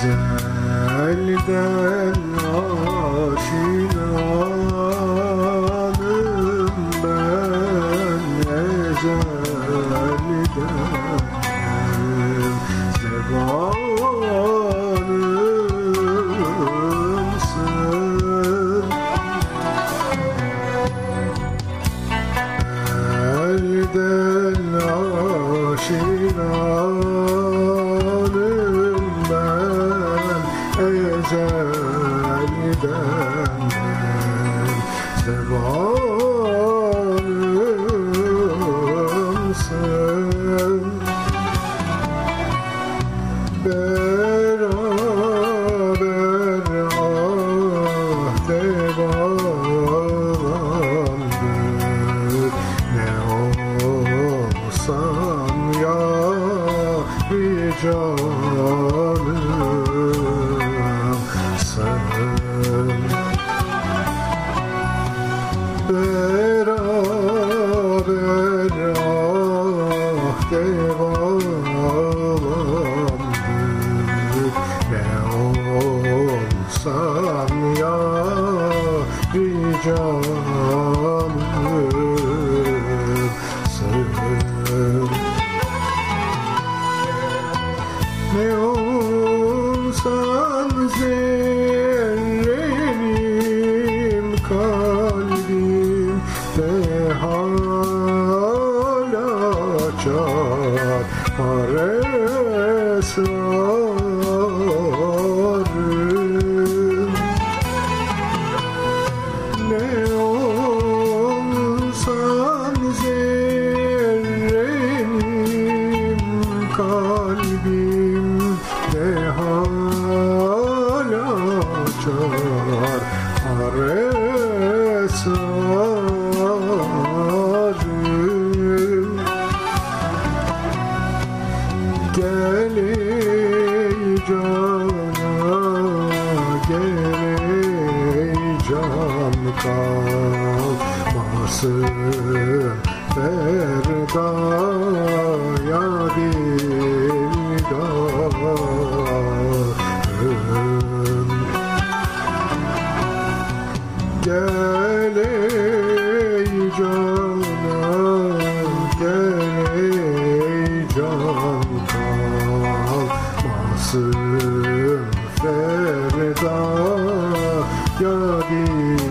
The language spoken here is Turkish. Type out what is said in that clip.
Ezelden aşinanım ben Ezelden zebanımsın Elden aşinanım ezelden zebanımsın Beraber ahde bağlandık Ne olsan ya bir Beraber ahde bağlandık Ne olsan ya bir canımsın ne olsan zerrenim çar esrarım ne olsan zerrenim kalbimde hala çar aresarım geley cana geley can kalmasın ferdaya dildarın geley can Yogi.